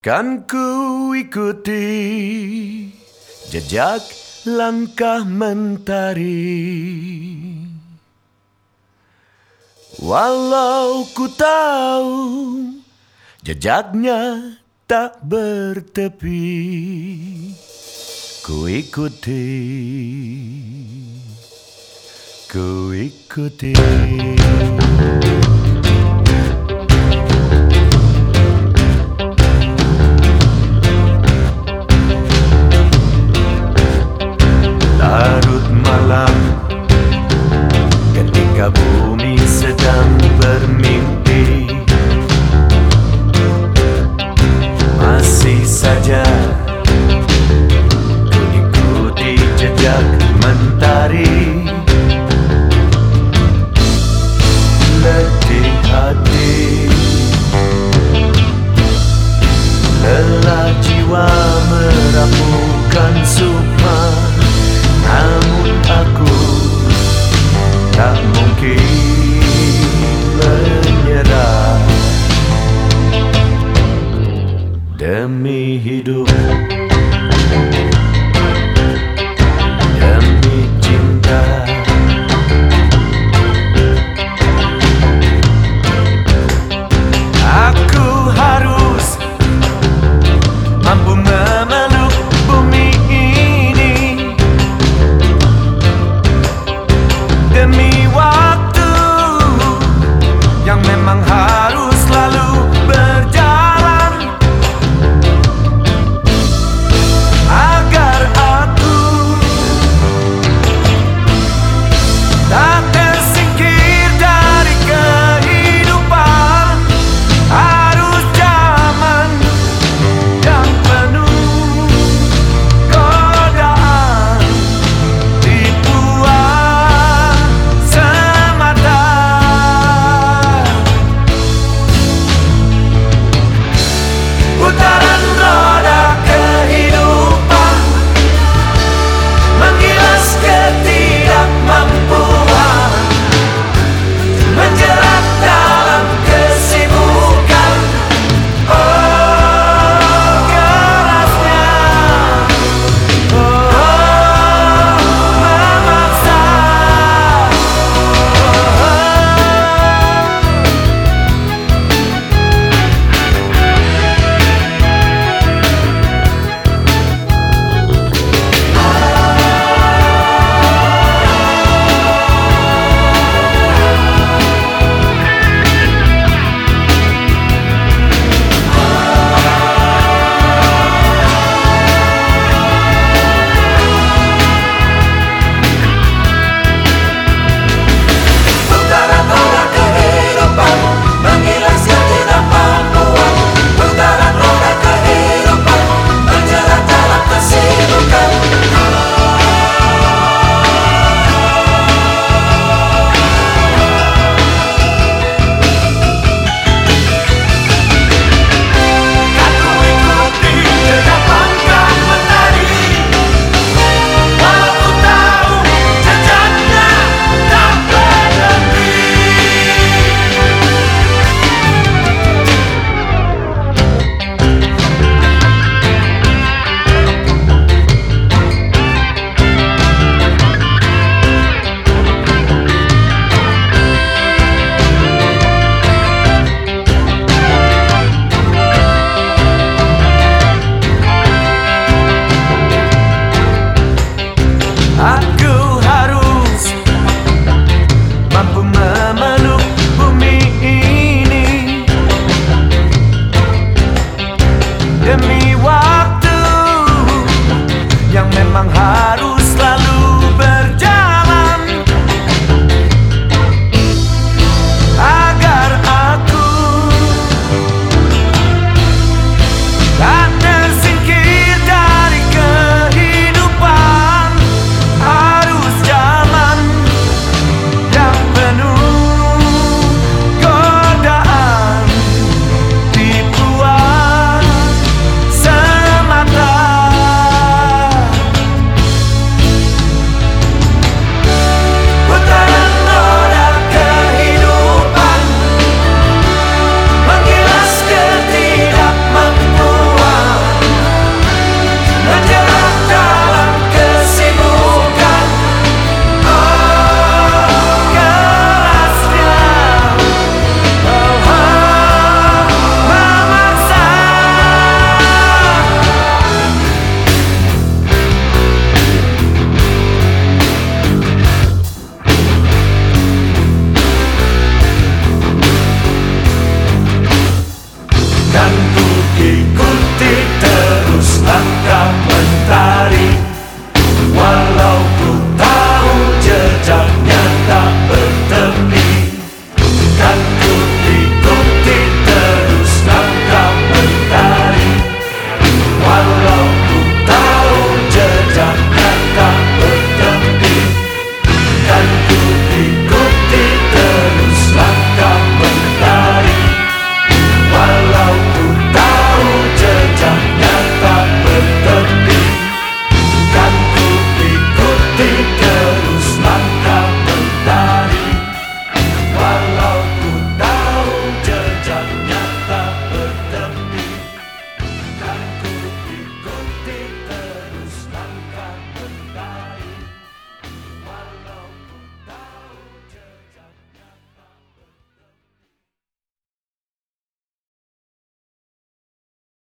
Kan ku ikuti jejak langkah mentari. Walau ku tahu jejaknya tak bertepi Ku ikuti Ku ikuti. Emi hidup. waktu yang memang harus Santa